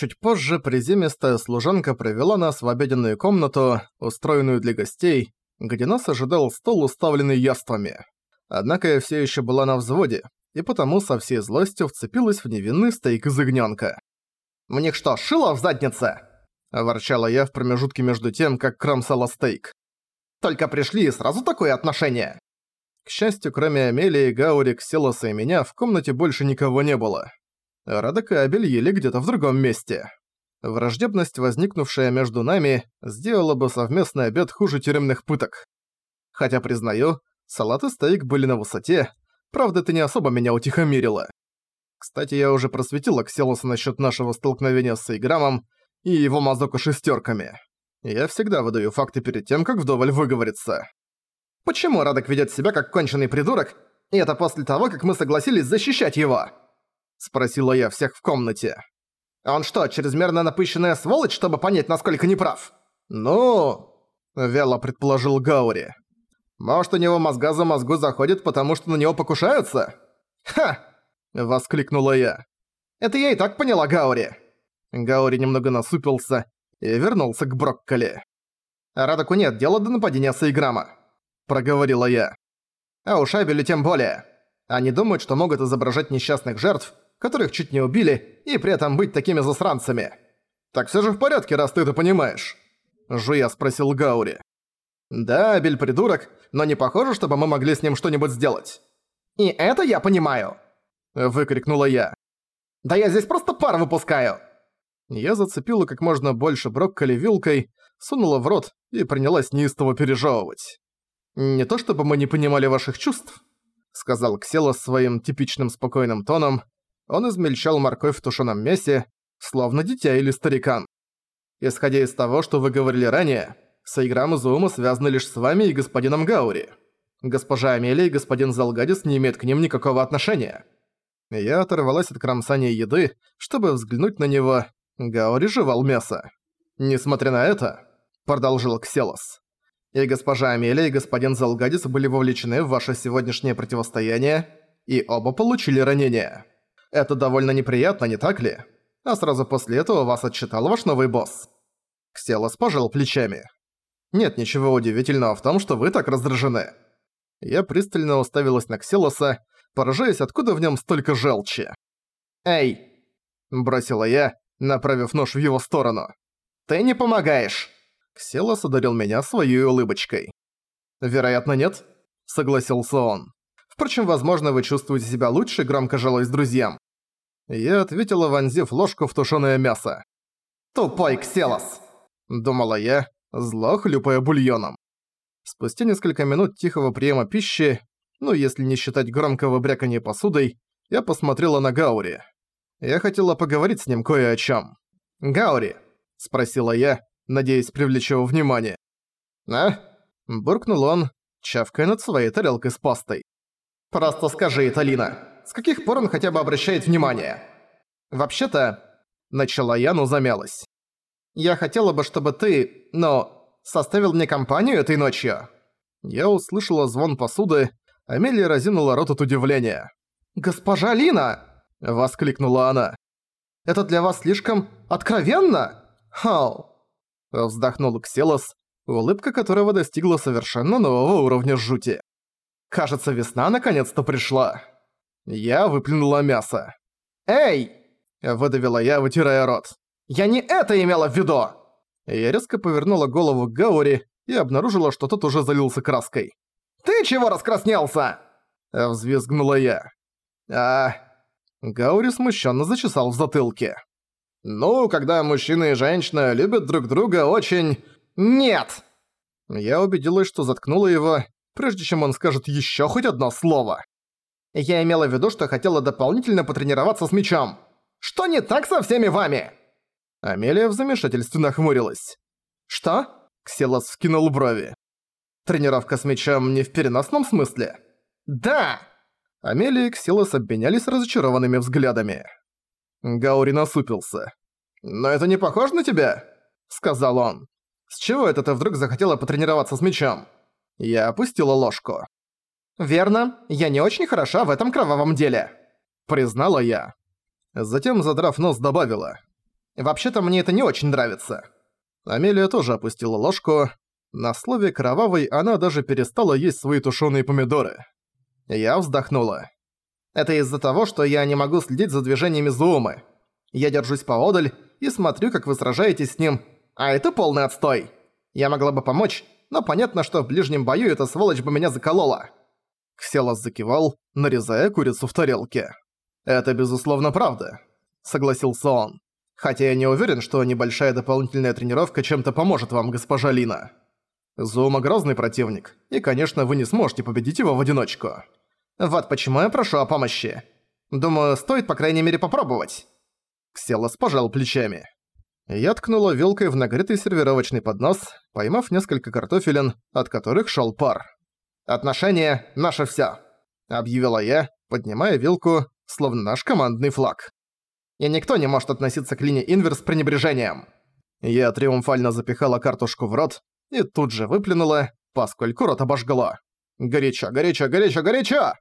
Чуть позже приземистая служанка привела нас в обеденную комнату, устроенную для гостей, где нас ожидал стол, уставленный яствами. Однако я все еще была на взводе, и потому со всей злостью вцепилась в невинный стейк из ягнёнка. «Мне что, шило в заднице?» – ворчала я в промежутке между тем, как кромсала стейк. «Только пришли и сразу такое отношение!» К счастью, кроме Амелии, Гаури, Ксилоса и меня, в комнате больше никого не было. Радок и Абель ели где-то в другом месте. Враждебность, возникнувшая между нами, сделала бы совместный обед хуже тюремных пыток. Хотя, признаю, салат и стейк были на высоте, правда, это не особо меня утихомирило. Кстати, я уже просветила Кселоса насчет нашего столкновения с Сейграмом и его мазоку шестерками. Я всегда выдаю факты перед тем, как вдоволь выговориться. Почему Радок ведет себя как конченый придурок, и это после того, как мы согласились защищать его?» Спросила я всех в комнате. «Он что, чрезмерно напыщенная сволочь, чтобы понять, насколько неправ?» «Ну...» — вяло предположил Гаури. «Может, у него мозга за мозгу заходит, потому что на него покушаются?» «Ха!» — воскликнула я. «Это я и так поняла, Гаури!» Гаури немного насупился и вернулся к брокколи. «Радаку нет дела до нападения Сейграма проговорила я. А у Шабелю тем более. Они думают, что могут изображать несчастных жертв, которых чуть не убили, и при этом быть такими засранцами. Так все же в порядке, раз ты это понимаешь. Жуя спросил Гаури. Да, Абель придурок, но не похоже, чтобы мы могли с ним что-нибудь сделать. И это я понимаю. Выкрикнула я. Да я здесь просто пар выпускаю. Я зацепила как можно больше брокколи вилкой, сунула в рот и принялась неистово пережевывать. «Не то чтобы мы не понимали ваших чувств», — сказал Ксела своим типичным спокойным тоном. Он измельчал морковь в тушеном мясе, словно дитя или старикан. «Исходя из того, что вы говорили ранее, Сайграм и связаны лишь с вами и господином Гаури. Госпожа Амелия и господин Залгадис не имеют к ним никакого отношения». Я оторвалась от кромсания еды, чтобы взглянуть на него. Гаури жевал мясо. «Несмотря на это», — продолжил Кселос, и госпожа Амелия, и господин Залгадис были вовлечены в ваше сегодняшнее противостояние, и оба получили ранения. Это довольно неприятно, не так ли? А сразу после этого вас отчитал ваш новый босс. Кселос пожал плечами. Нет ничего удивительного в том, что вы так раздражены. Я пристально уставилась на Кселоса, поражаясь, откуда в нем столько желчи. «Эй!» – бросила я, направив нож в его сторону. «Ты не помогаешь!» Кселос одарил меня своей улыбочкой. «Вероятно, нет», — согласился он. «Впрочем, возможно, вы чувствуете себя лучше, громко жалуясь друзьям». Я ответила, вонзив ложку в тушёное мясо. «Тупой Кселос!» — думала я, зло хлюпая бульоном. Спустя несколько минут тихого приема пищи, ну если не считать громкого бряканья посудой, я посмотрела на Гаури. Я хотела поговорить с ним кое о чем. «Гаури!» – спросила я, надеясь привлечь его внимание. «А?» – буркнул он, чавкая над своей тарелкой с пастой. «Просто скажи, Италина, с каких пор он хотя бы обращает внимание?» «Вообще-то...» – начала я, но замялась. «Я хотела бы, чтобы ты, ну, составил мне компанию этой ночью». Я услышала звон посуды, Амелия разинула рот от удивления. «Госпожа Лина!» – воскликнула она. «Это для вас слишком откровенно? Хау!» Вздохнул Кселос, улыбка которого достигла совершенно нового уровня жути. «Кажется, весна наконец-то пришла». Я выплюнула мясо. «Эй!» – выдавила я, вытирая рот. «Я не это имела в виду!» Я резко повернула голову к Гаури и обнаружила, что тот уже залился краской. «Ты чего раскраснелся?» – взвизгнула я. «А...» Гаури смущенно зачесал в затылке. Ну, когда мужчина и женщина любят друг друга очень... Нет! Я убедилась, что заткнула его, прежде чем он скажет еще хоть одно слово. Я имела в виду, что хотела дополнительно потренироваться с мечом. Что не так со всеми вами? Амелия в замешательстве нахмурилась. Что? Кселос вскинул брови. Тренировка с мечом не в переносном смысле? Да! Амелия и Кселос обменялись разочарованными взглядами. Гаури насупился. «Но это не похоже на тебя?» – сказал он. «С чего это ты вдруг захотела потренироваться с мечом?» Я опустила ложку. «Верно, я не очень хороша в этом кровавом деле», – признала я. Затем, задрав нос, добавила. Вообще-то мне это не очень нравится». Амелия тоже опустила ложку. На слове «кровавый» она даже перестала есть свои тушеные помидоры. Я вздохнула. Это из-за того, что я не могу следить за движениями Зуумы. Я держусь поодаль и смотрю, как вы сражаетесь с ним, а это полный отстой. Я могла бы помочь, но понятно, что в ближнем бою эта сволочь бы меня заколола. Кселос закивал, нарезая курицу в тарелке. «Это безусловно правда», — согласился он. «Хотя я не уверен, что небольшая дополнительная тренировка чем-то поможет вам, госпожа Лина. Зума грозный противник, и, конечно, вы не сможете победить его в одиночку. Вот почему я прошу о помощи. Думаю, стоит, по крайней мере, попробовать». Кселос пожал плечами. Я ткнула вилкой в нагретый сервировочный поднос, поймав несколько картофелин, от которых шел пар. «Отношения — наше всё», — объявила я, поднимая вилку, словно наш командный флаг. И никто не может относиться к линии Инверс с пренебрежением. Я триумфально запихала картушку в рот и тут же выплюнула, поскольку рот обожгло. «Горячо, горячо, горячо, горячо!»